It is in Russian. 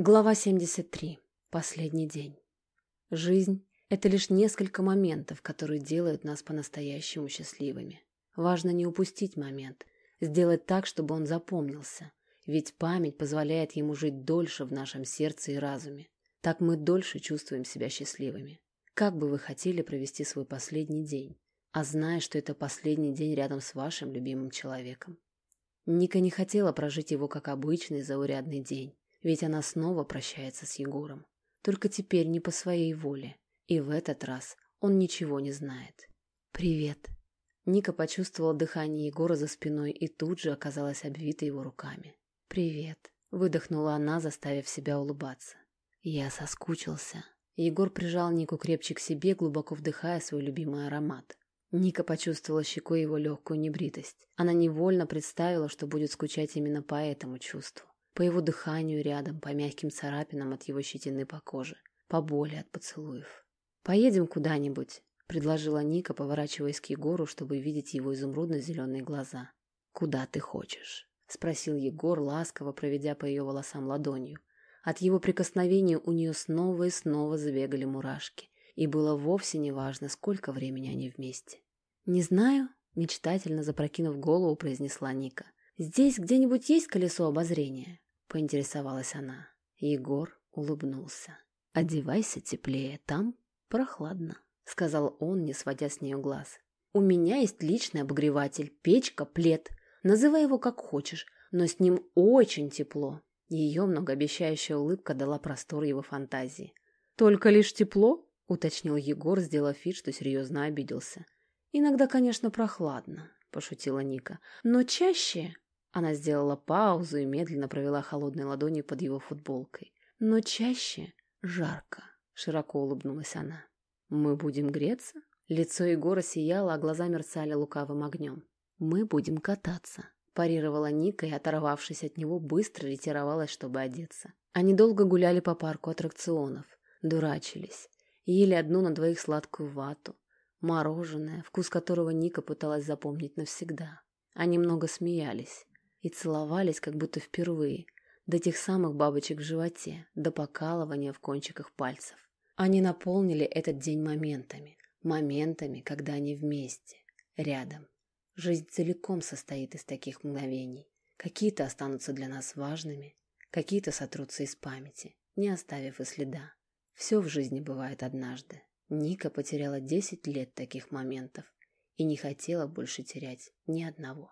Глава 73. Последний день. Жизнь — это лишь несколько моментов, которые делают нас по-настоящему счастливыми. Важно не упустить момент, сделать так, чтобы он запомнился, ведь память позволяет ему жить дольше в нашем сердце и разуме. Так мы дольше чувствуем себя счастливыми. Как бы вы хотели провести свой последний день, а зная, что это последний день рядом с вашим любимым человеком? Ника не хотела прожить его как обычный заурядный день, ведь она снова прощается с Егором. Только теперь не по своей воле. И в этот раз он ничего не знает. «Привет». Ника почувствовала дыхание Егора за спиной и тут же оказалась обвита его руками. «Привет», — выдохнула она, заставив себя улыбаться. «Я соскучился». Егор прижал Нику крепче к себе, глубоко вдыхая свой любимый аромат. Ника почувствовала щекой его легкую небритость. Она невольно представила, что будет скучать именно по этому чувству по его дыханию рядом, по мягким царапинам от его щетины по коже, по боли от поцелуев. «Поедем куда-нибудь», — предложила Ника, поворачиваясь к Егору, чтобы видеть его изумрудно-зеленые глаза. «Куда ты хочешь?» — спросил Егор, ласково проведя по ее волосам ладонью. От его прикосновения у нее снова и снова забегали мурашки, и было вовсе не важно, сколько времени они вместе. «Не знаю», — мечтательно запрокинув голову, произнесла Ника. «Здесь где-нибудь есть колесо обозрения?» — поинтересовалась она. Егор улыбнулся. «Одевайся теплее, там прохладно», — сказал он, не сводя с нее глаз. «У меня есть личный обогреватель, печка, плед. Называй его как хочешь, но с ним очень тепло». Ее многообещающая улыбка дала простор его фантазии. «Только лишь тепло?» — уточнил Егор, сделав вид, что серьезно обиделся. «Иногда, конечно, прохладно», — пошутила Ника. «Но чаще она сделала паузу и медленно провела холодной ладонью под его футболкой. Но чаще жарко, широко улыбнулась она. Мы будем греться? Лицо Егора сияло, а глаза мерцали лукавым огнем. Мы будем кататься. Парировала Ника и, оторвавшись от него, быстро ретировалась, чтобы одеться. Они долго гуляли по парку аттракционов, дурачились, ели одну на двоих сладкую вату, мороженое, вкус которого Ника пыталась запомнить навсегда. Они много смеялись и целовались как будто впервые, до тех самых бабочек в животе, до покалывания в кончиках пальцев. Они наполнили этот день моментами, моментами, когда они вместе, рядом. Жизнь целиком состоит из таких мгновений. Какие-то останутся для нас важными, какие-то сотрутся из памяти, не оставив и следа. Все в жизни бывает однажды. Ника потеряла 10 лет таких моментов и не хотела больше терять ни одного.